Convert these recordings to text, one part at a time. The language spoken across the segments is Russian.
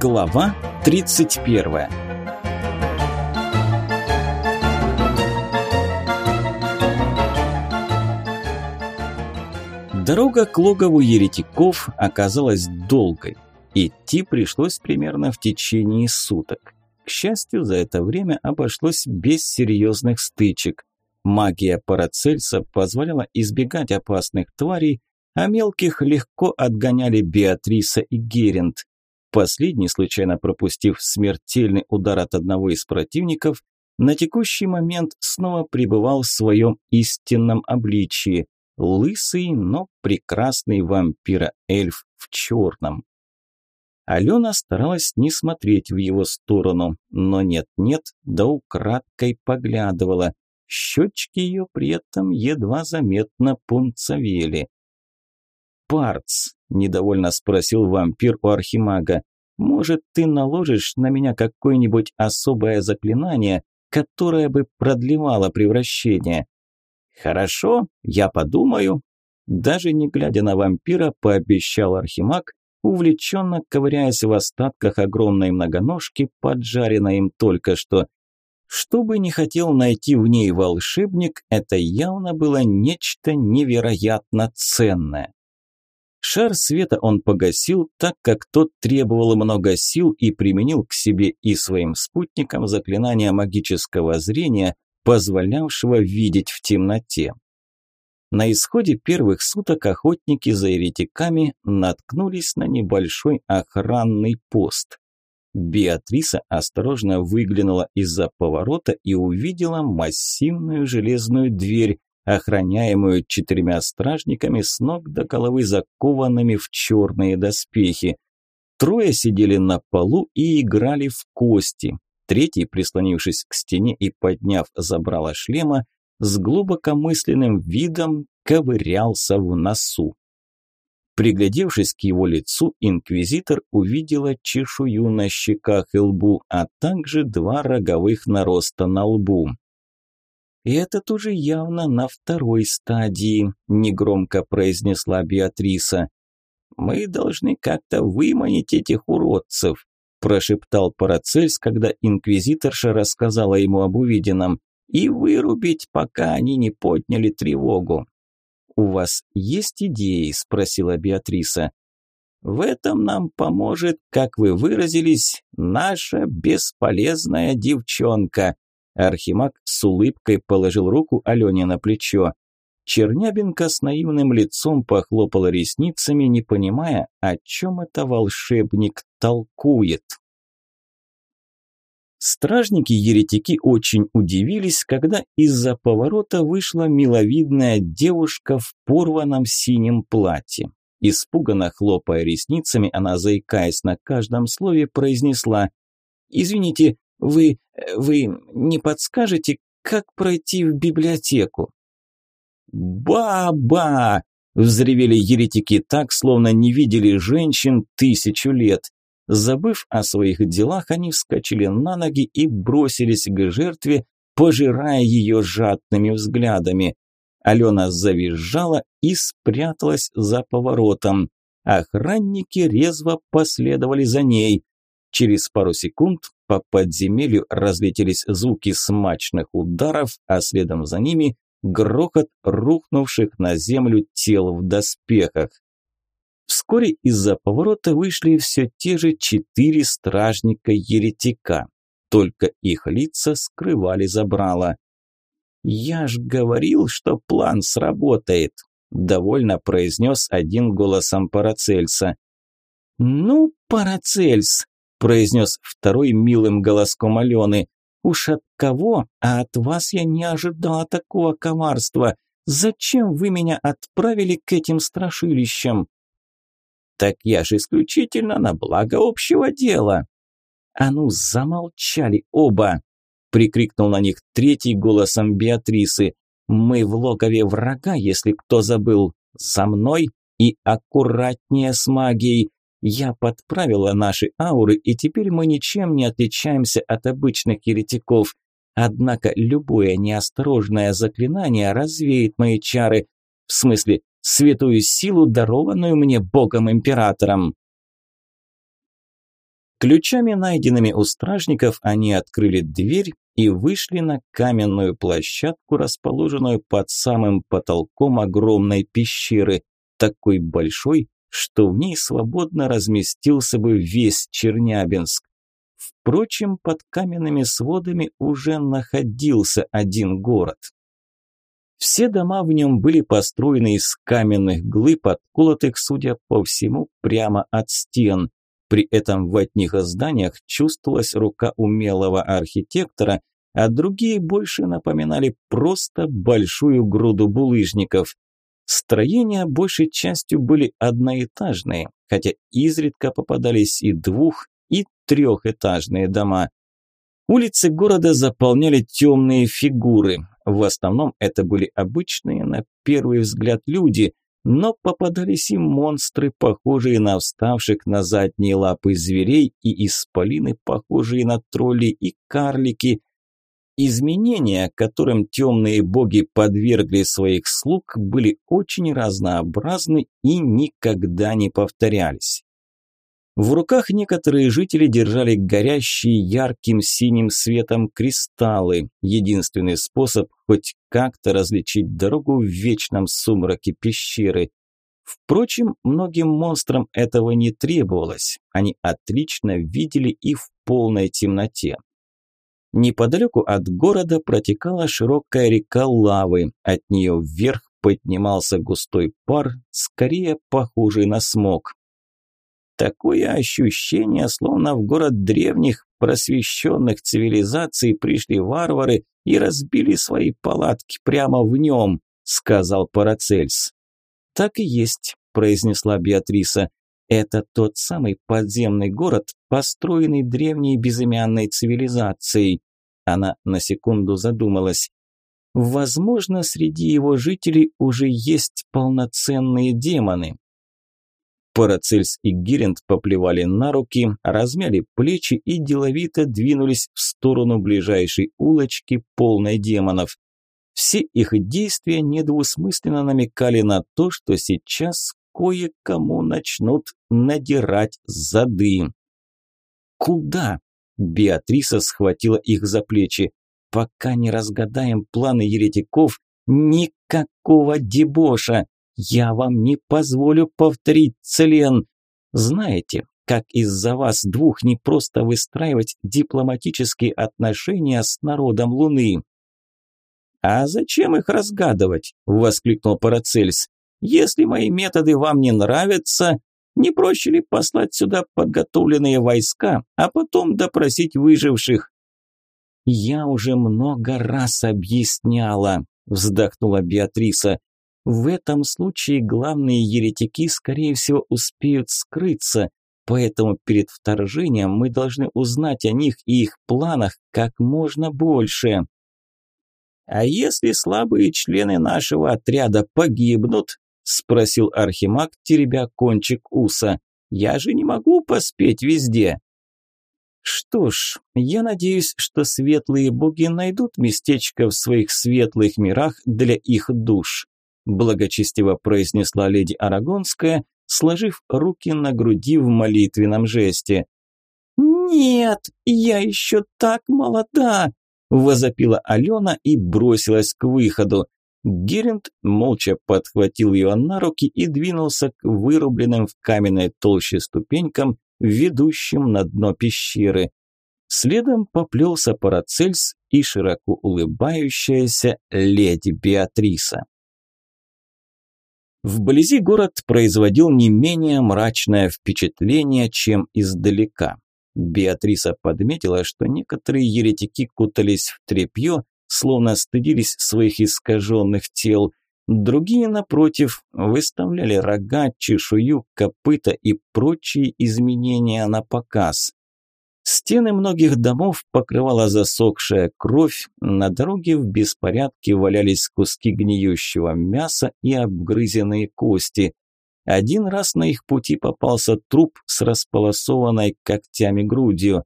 Глава 31 Дорога к логову еретиков оказалась долгой. Идти пришлось примерно в течение суток. К счастью, за это время обошлось без серьезных стычек. Магия Парацельса позволяла избегать опасных тварей, а мелких легко отгоняли Беатриса и Герент. Последний, случайно пропустив смертельный удар от одного из противников, на текущий момент снова пребывал в своем истинном обличии – лысый, но прекрасный вампира-эльф в черном. Алена старалась не смотреть в его сторону, но нет-нет, да украдкой поглядывала. Щечки ее при этом едва заметно пунцовели. «Парц», – недовольно спросил вампир у архимага, – «может, ты наложишь на меня какое-нибудь особое заклинание, которое бы продлевало превращение?» «Хорошо, я подумаю». Даже не глядя на вампира, пообещал архимаг, увлеченно ковыряясь в остатках огромной многоножки, поджаренной им только что. Что бы ни хотел найти в ней волшебник, это явно было нечто невероятно ценное. Шар света он погасил, так как тот требовал много сил и применил к себе и своим спутникам заклинание магического зрения, позволявшего видеть в темноте. На исходе первых суток охотники за еретиками наткнулись на небольшой охранный пост. Беатриса осторожно выглянула из-за поворота и увидела массивную железную дверь, охраняемую четырьмя стражниками с ног до головы закованными в черные доспехи. Трое сидели на полу и играли в кости. Третий, прислонившись к стене и подняв забрало шлема, с глубокомысленным видом ковырялся в носу. Приглядевшись к его лицу, инквизитор увидела чешую на щеках и лбу, а также два роговых нароста на лбу. «И этот уже явно на второй стадии», – негромко произнесла Беатриса. «Мы должны как-то выманить этих уродцев», – прошептал Парацельс, когда инквизиторша рассказала ему об увиденном и вырубить, пока они не подняли тревогу. «У вас есть идеи?» – спросила Беатриса. «В этом нам поможет, как вы выразились, наша бесполезная девчонка». Архимаг с улыбкой положил руку Алене на плечо. Чернябинка с наивным лицом похлопала ресницами, не понимая, о чем это волшебник толкует. Стражники-еретики очень удивились, когда из-за поворота вышла миловидная девушка в порванном синем платье. Испуганно хлопая ресницами, она, заикаясь на каждом слове, произнесла «Извините, вы... вы не подскажете, как пройти в библиотеку?» «Ба-ба!» – взревели еретики так, словно не видели женщин тысячу лет. Забыв о своих делах, они вскочили на ноги и бросились к жертве, пожирая ее жадными взглядами. Алена завизжала и спряталась за поворотом. Охранники резво последовали за ней. Через пару секунд по подземелью разлетелись звуки смачных ударов, а следом за ними грохот рухнувших на землю тел в доспехах. Вскоре из-за поворота вышли все те же четыре стражника-еретика, только их лица скрывали забрало. «Я ж говорил, что план сработает», – довольно произнес один голосом Парацельса. «Ну, Парацельс», – произнес второй милым голоском Алены, – «уж от кого, а от вас я не ожидала такого коварства. Зачем вы меня отправили к этим страшилищам?» Так я же исключительно на благо общего дела. А ну, замолчали оба, прикрикнул на них третий голосом Беатрисы. Мы в логове врага, если кто забыл. За мной и аккуратнее с магией. Я подправила наши ауры, и теперь мы ничем не отличаемся от обычных еретиков. Однако любое неосторожное заклинание развеет мои чары. В смысле, святую силу, дарованную мне Богом-императором. Ключами, найденными у стражников, они открыли дверь и вышли на каменную площадку, расположенную под самым потолком огромной пещеры, такой большой, что в ней свободно разместился бы весь Чернябинск. Впрочем, под каменными сводами уже находился один город. Все дома в нем были построены из каменных глыб, отколотых, судя по всему, прямо от стен. При этом в одних зданиях чувствовалась рука умелого архитектора, а другие больше напоминали просто большую груду булыжников. Строения большей частью были одноэтажные, хотя изредка попадались и двух, и трехэтажные дома. Улицы города заполняли темные фигуры. В основном это были обычные, на первый взгляд, люди, но попадались и монстры, похожие на вставших на задние лапы зверей, и исполины, похожие на тролли и карлики. Изменения, которым темные боги подвергли своих слуг, были очень разнообразны и никогда не повторялись. В руках некоторые жители держали горящие ярким синим светом кристаллы, единственный способ хоть как-то различить дорогу в вечном сумраке пещеры. Впрочем, многим монстрам этого не требовалось, они отлично видели и в полной темноте. Неподалеку от города протекала широкая река лавы, от нее вверх поднимался густой пар, скорее похожий на смог. Такое ощущение, словно в город древних, просвещенных цивилизаций пришли варвары и разбили свои палатки прямо в нем, сказал Парацельс. Так и есть, произнесла Беатриса. Это тот самый подземный город, построенный древней безымянной цивилизацией. Она на секунду задумалась. Возможно, среди его жителей уже есть полноценные демоны. Парацельс и Гиринд поплевали на руки, размяли плечи и деловито двинулись в сторону ближайшей улочки, полной демонов. Все их действия недвусмысленно намекали на то, что сейчас кое-кому начнут надирать зады. «Куда?» – Беатриса схватила их за плечи. «Пока не разгадаем планы еретиков, никакого дебоша!» Я вам не позволю повторить Целен. Знаете, как из-за вас двух не просто выстраивать дипломатические отношения с народом Луны. А зачем их разгадывать? воскликнул Парацельс. Если мои методы вам не нравятся, не проще ли послать сюда подготовленные войска, а потом допросить выживших? Я уже много раз объясняла, вздохнула Беатриса. В этом случае главные еретики, скорее всего, успеют скрыться, поэтому перед вторжением мы должны узнать о них и их планах как можно больше. «А если слабые члены нашего отряда погибнут?» – спросил Архимаг, теребя кончик уса. «Я же не могу поспеть везде». Что ж, я надеюсь, что светлые боги найдут местечко в своих светлых мирах для их душ благочестиво произнесла леди Арагонская, сложив руки на груди в молитвенном жесте. «Нет, я еще так молода!» – возопила Алена и бросилась к выходу. Геринд молча подхватил ее на руки и двинулся к вырубленным в каменной толще ступенькам, ведущим на дно пещеры. Следом поплелся Парацельс и широко улыбающаяся леди Беатриса. Вблизи город производил не менее мрачное впечатление, чем издалека. Беатриса подметила, что некоторые еретики кутались в тряпье, словно стыдились своих искаженных тел, другие, напротив, выставляли рога, чешую, копыта и прочие изменения на показ. Стены многих домов покрывала засохшая кровь, на дороге в беспорядке валялись куски гниющего мяса и обгрызенные кости. Один раз на их пути попался труп с располосованной когтями грудью.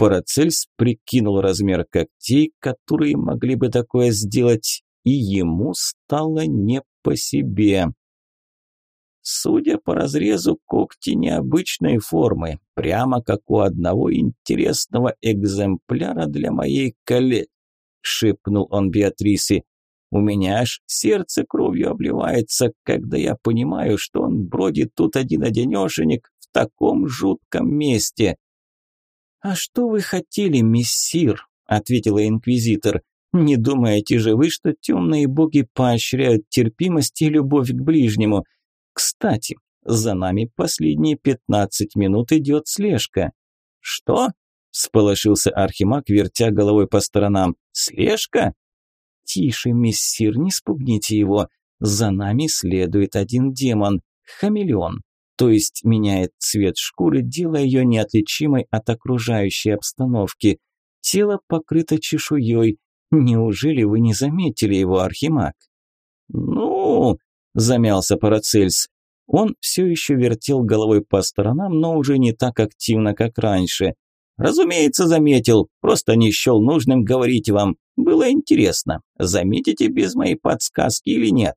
Парацельс прикинул размер когтей, которые могли бы такое сделать, и ему стало не по себе. Судя по разрезу, когти необычной формы, прямо как у одного интересного экземпляра для моей коле... шепнул он Беатрисе. У меня аж сердце кровью обливается, когда я понимаю, что он бродит тут один-одинешенек в таком жутком месте. «А что вы хотели, мессир?» – ответила инквизитор. «Не думаете же вы, что темные боги поощряют терпимость и любовь к ближнему? Кстати, за нами последние пятнадцать минут идет слежка». «Что?» – всполошился Архимаг, вертя головой по сторонам. «Слежка?» «Тише, мессир, не спугните его. За нами следует один демон, хамелеон, то есть меняет цвет шкуры, делая ее неотличимой от окружающей обстановки. Тело покрыто чешуей. Неужели вы не заметили его, Архимаг?» «Ну...» – замялся Парацельс. Он все еще вертел головой по сторонам, но уже не так активно, как раньше. «Разумеется, заметил, просто не счел нужным говорить вам. Было интересно, заметите без моей подсказки или нет?»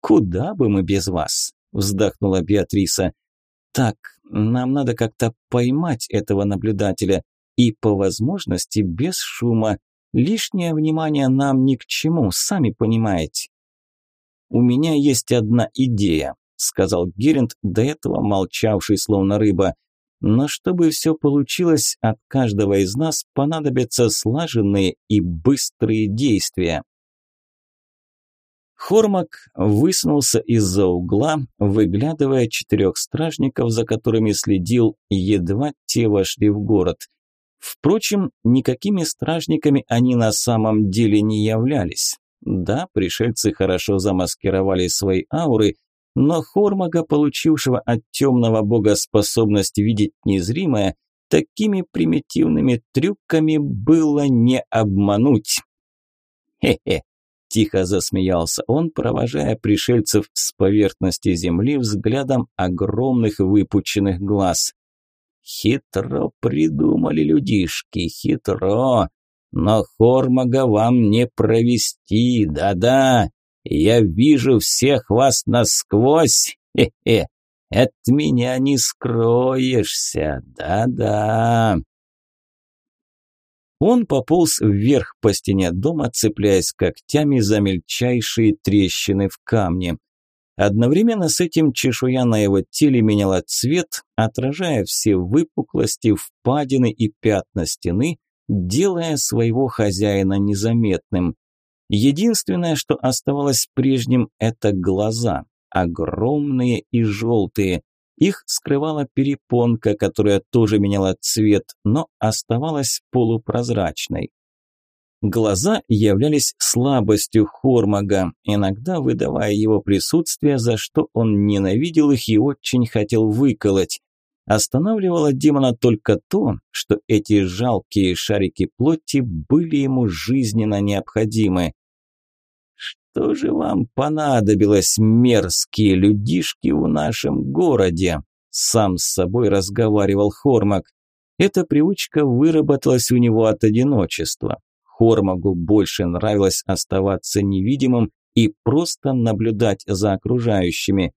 «Куда бы мы без вас?» – вздохнула Беатриса. «Так, нам надо как-то поймать этого наблюдателя, и по возможности без шума. Лишнее внимание нам ни к чему, сами понимаете». «У меня есть одна идея», – сказал Геринд, до этого молчавший словно рыба. «Но чтобы все получилось, от каждого из нас понадобятся слаженные и быстрые действия». Хормак высунулся из-за угла, выглядывая четырех стражников, за которыми следил, едва те вошли в город. Впрочем, никакими стражниками они на самом деле не являлись. Да, пришельцы хорошо замаскировали свои ауры, но Хормага, получившего от темного бога способность видеть незримое, такими примитивными трюками было не обмануть. «Хе-хе!» – тихо засмеялся он, провожая пришельцев с поверхности земли взглядом огромных выпученных глаз. «Хитро придумали людишки, хитро! Но Хормага вам не провести, да-да!» Я вижу всех вас насквозь. Хе-хе. От меня не скроешься. Да-да. Он пополз вверх по стене дома, цепляясь когтями за мельчайшие трещины в камне. Одновременно с этим чешуя на его теле меняла цвет, отражая все выпуклости, впадины и пятна стены, делая своего хозяина незаметным. Единственное, что оставалось прежним, это глаза, огромные и желтые. Их скрывала перепонка, которая тоже меняла цвет, но оставалась полупрозрачной. Глаза являлись слабостью Хормага, иногда выдавая его присутствие, за что он ненавидел их и очень хотел выколоть. Останавливало демона только то, что эти жалкие шарики плоти были ему жизненно необходимы. «Что же вам понадобилось, мерзкие людишки, в нашем городе?» Сам с собой разговаривал Хормак. Эта привычка выработалась у него от одиночества. Хормагу больше нравилось оставаться невидимым и просто наблюдать за окружающими.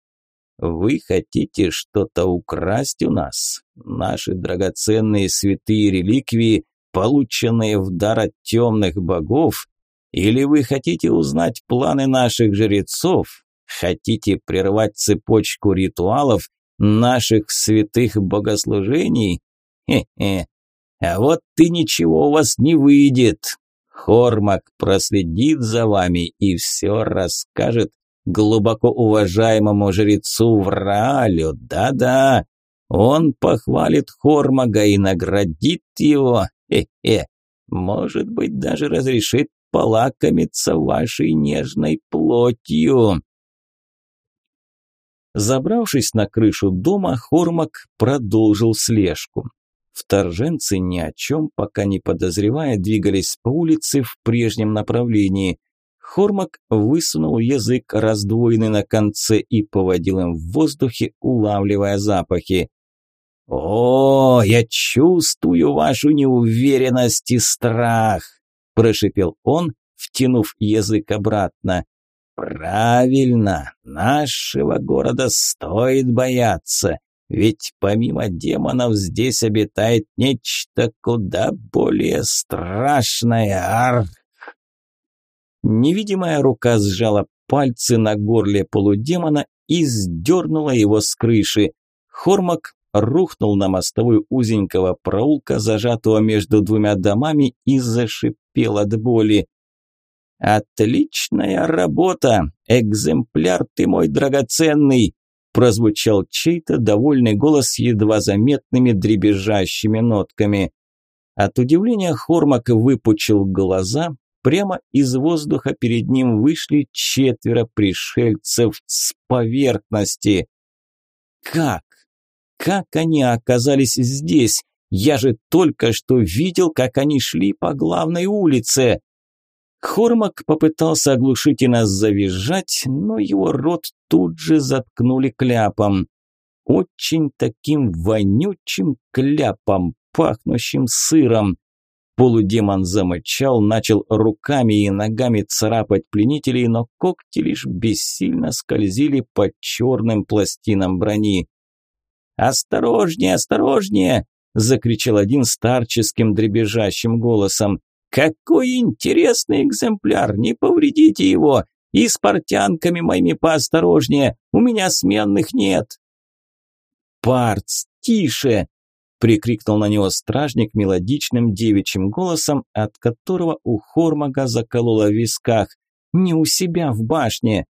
Вы хотите что-то украсть у нас? Наши драгоценные святые реликвии, полученные в дар от темных богов? Или вы хотите узнать планы наших жрецов? Хотите прервать цепочку ритуалов наших святых богослужений? Хе-хе. А вот ты ничего у вас не выйдет. Хормак проследит за вами и все расскажет глубоко уважаемому жрецу Враалю, да-да, он похвалит Хормага и наградит его, хе-хе, может быть, даже разрешит полакомиться вашей нежной плотью. Забравшись на крышу дома, Хормак продолжил слежку. Вторженцы ни о чем, пока не подозревая, двигались по улице в прежнем направлении. Хормак высунул язык, раздвоенный на конце, и поводил им в воздухе, улавливая запахи. «О, я чувствую вашу неуверенность и страх!» – прошипел он, втянув язык обратно. Правильно, нашего города стоит бояться, ведь помимо демонов здесь обитает нечто куда более страшное. Арх! Невидимая рука сжала пальцы на горле полудемона и сдернула его с крыши. Хормак рухнул на мостовую узенького проулка, зажатого между двумя домами, и зашипел от боли. «Отличная работа! Экземпляр ты мой драгоценный!» прозвучал чей-то довольный голос с едва заметными дребезжащими нотками. От удивления Хормак выпучил глаза, прямо из воздуха перед ним вышли четверо пришельцев с поверхности. Как? Как они оказались здесь? Я же только что видел, как они шли по главной улице. Хормак попытался оглушительно завизжать, но его рот тут же заткнули кляпом. Очень таким вонючим кляпом, пахнущим сыром. Полудемон замычал, начал руками и ногами царапать пленителей, но когти лишь бессильно скользили по черным пластинам брони. «Осторожнее, осторожнее!» – закричал один старческим дребезжащим голосом. «Какой интересный экземпляр! Не повредите его! И с портянками моими поосторожнее! У меня сменных нет!» «Парц, тише!» – прикрикнул на него стражник мелодичным девичьим голосом, от которого у Хормага закололо в висках. «Не у себя в башне!»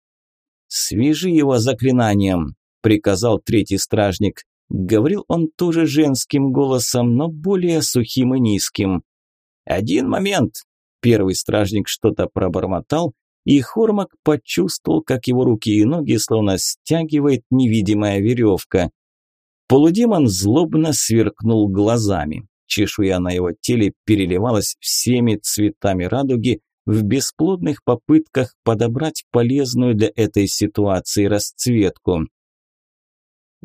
«Свяжи его заклинанием!» – приказал третий стражник. Говорил он тоже женским голосом, но более сухим и низким. «Один момент!» Первый стражник что-то пробормотал, и Хормак почувствовал, как его руки и ноги словно стягивает невидимая веревка. Полудемон злобно сверкнул глазами. Чешуя на его теле переливалась всеми цветами радуги в бесплодных попытках подобрать полезную для этой ситуации расцветку.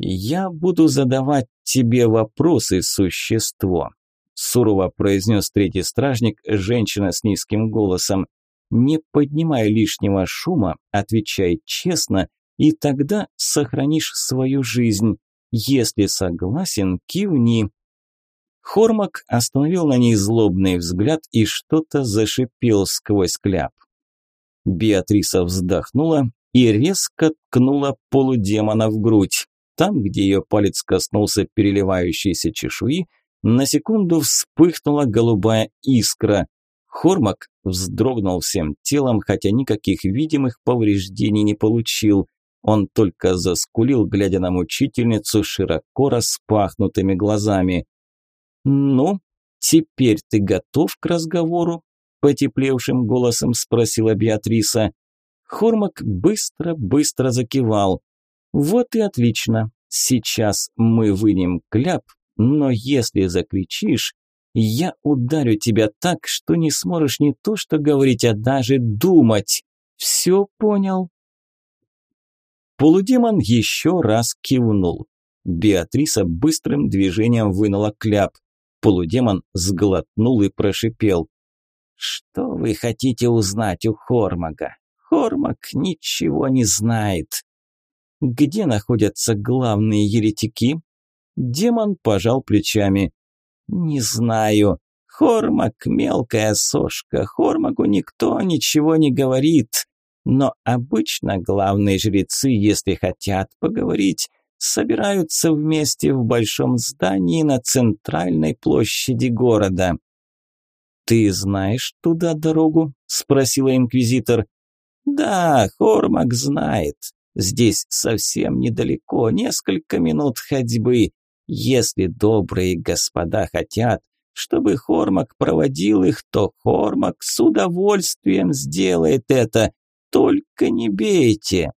«Я буду задавать тебе вопросы, существо», – сурово произнес третий стражник, женщина с низким голосом. «Не поднимай лишнего шума, отвечай честно, и тогда сохранишь свою жизнь. Если согласен, кивни». Хормак остановил на ней злобный взгляд и что-то зашипел сквозь кляп. Беатриса вздохнула и резко ткнула полудемона в грудь. Там, где ее палец коснулся переливающейся чешуи, на секунду вспыхнула голубая искра. Хормак вздрогнул всем телом, хотя никаких видимых повреждений не получил. Он только заскулил, глядя на мучительницу широко распахнутыми глазами. «Ну, теперь ты готов к разговору?» – потеплевшим голосом спросила Беатриса. Хормак быстро-быстро закивал. Вот и отлично. Сейчас мы вынем кляп, но если закричишь, я ударю тебя так, что не сможешь не то что говорить, а даже думать. Все понял? Полудемон еще раз кивнул. Беатриса быстрым движением вынула кляп. Полудемон сглотнул и прошипел. «Что вы хотите узнать у Хормага? Хормаг ничего не знает. Где находятся главные еретики? Демон пожал плечами. Не знаю. Хормак – мелкая сошка. Хормаку никто ничего не говорит. Но обычно главные жрецы, если хотят поговорить, собираются вместе в большом здании на центральной площади города. «Ты знаешь туда дорогу?» – спросила инквизитор. «Да, Хормак знает. Здесь совсем недалеко, несколько минут ходьбы. Если добрые господа хотят, чтобы Хормак проводил их, то Хормак с удовольствием сделает это. Только не бейте.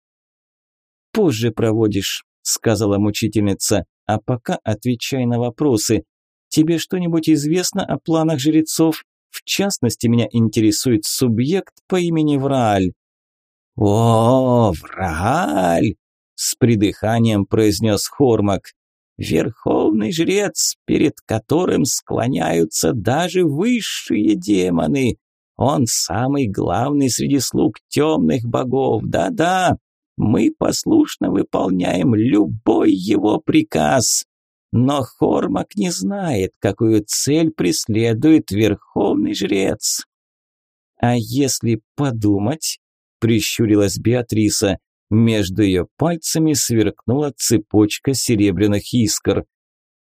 Позже проводишь, сказала мучительница, а пока отвечай на вопросы. Тебе что-нибудь известно о планах жрецов? В частности, меня интересует субъект по имени Врааль. «О, Врааль!» – с придыханием произнес Хормак. «Верховный жрец, перед которым склоняются даже высшие демоны. Он самый главный среди слуг темных богов, да-да. Мы послушно выполняем любой его приказ. Но Хормак не знает, какую цель преследует верховный жрец. А если подумать, прищурилась Беатриса, между ее пальцами сверкнула цепочка серебряных искр.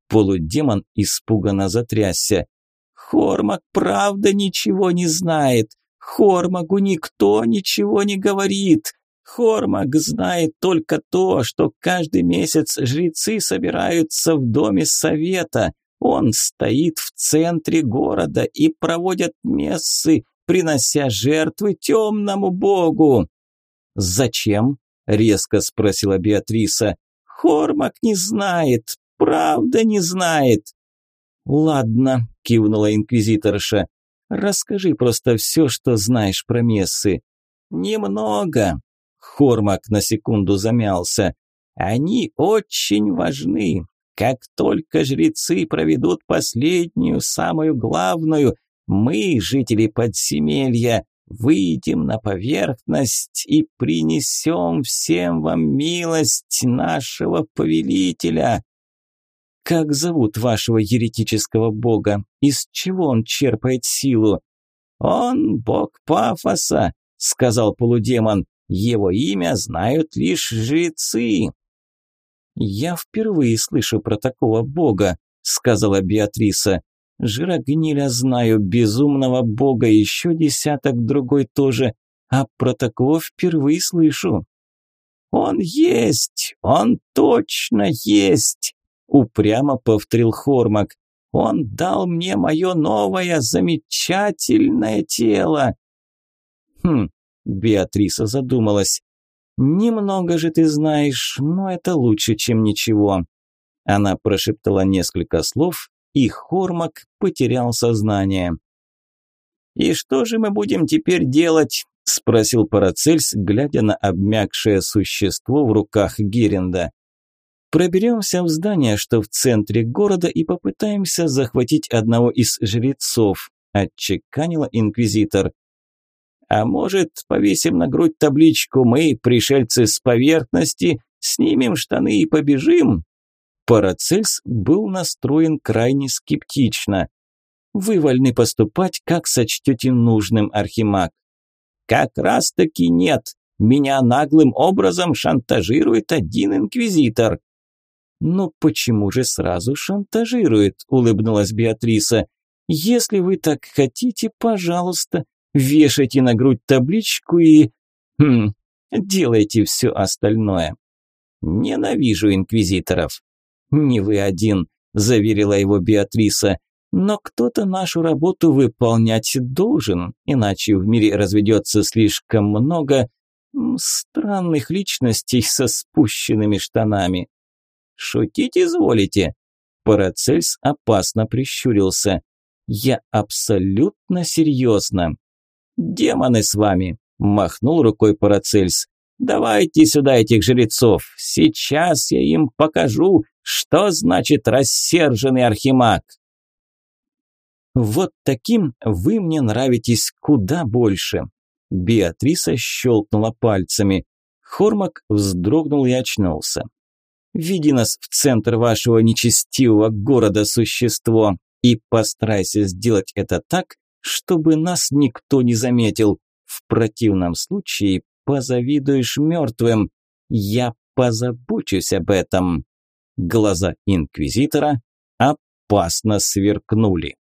Полудемон испуганно затрясся. Хормак правда ничего не знает. Хормагу никто ничего не говорит. Хормак знает только то, что каждый месяц жрецы собираются в доме совета. Он стоит в центре города и проводят мессы, принося жертвы темному богу. «Зачем?» – резко спросила Беатриса. «Хормак не знает, правда не знает». «Ладно», – кивнула инквизиторша. «Расскажи просто все, что знаешь про мессы». «Немного», – Хормак на секунду замялся. «Они очень важны. Как только жрецы проведут последнюю, самую главную, мы, жители подземелья, выйдем на поверхность и принесем всем вам милость нашего повелителя. Как зовут вашего еретического бога? Из чего он черпает силу? Он бог пафоса, сказал полудемон. Его имя знают лишь жрецы. Я впервые слышу про такого бога, сказала Беатриса. Жирогниля знаю, безумного бога, еще десяток другой тоже, а про такого впервые слышу. Он есть, он точно есть, упрямо повторил Хормак. Он дал мне мое новое замечательное тело. Хм, Беатриса задумалась. Немного же ты знаешь, но это лучше, чем ничего. Она прошептала несколько слов, и Хормак потерял сознание. «И что же мы будем теперь делать?» – спросил Парацельс, глядя на обмякшее существо в руках Геренда. Проберемся в здание, что в центре города, и попытаемся захватить одного из жрецов», – отчеканила инквизитор. «А может, повесим на грудь табличку «Мы, пришельцы с поверхности», снимем штаны и побежим?» Парацельс был настроен крайне скептично. «Вы вольны поступать, как сочтете нужным, Архимаг». «Как раз-таки нет. Меня наглым образом шантажирует один инквизитор». «Ну почему же сразу шантажирует?» – улыбнулась Беатриса. «Если вы так хотите, пожалуйста, вешайте на грудь табличку и... Хм, делайте все остальное». «Ненавижу инквизиторов». «Не вы один», – заверила его Беатриса. «Но кто-то нашу работу выполнять должен, иначе в мире разведется слишком много странных личностей со спущенными штанами». «Шутить изволите?» Парацельс опасно прищурился. «Я абсолютно серьезно». «Демоны с вами!» – махнул рукой Парацельс. «Давайте сюда этих жрецов. Сейчас я им покажу, что значит рассерженный архимаг. Вот таким вы мне нравитесь куда больше. Беатриса щелкнула пальцами. Хормак вздрогнул и очнулся. Веди нас в центр вашего нечестивого города, существо, и постарайся сделать это так, чтобы нас никто не заметил. В противном случае позавидуешь мертвым. Я позабочусь об этом. Глаза инквизитора опасно сверкнули.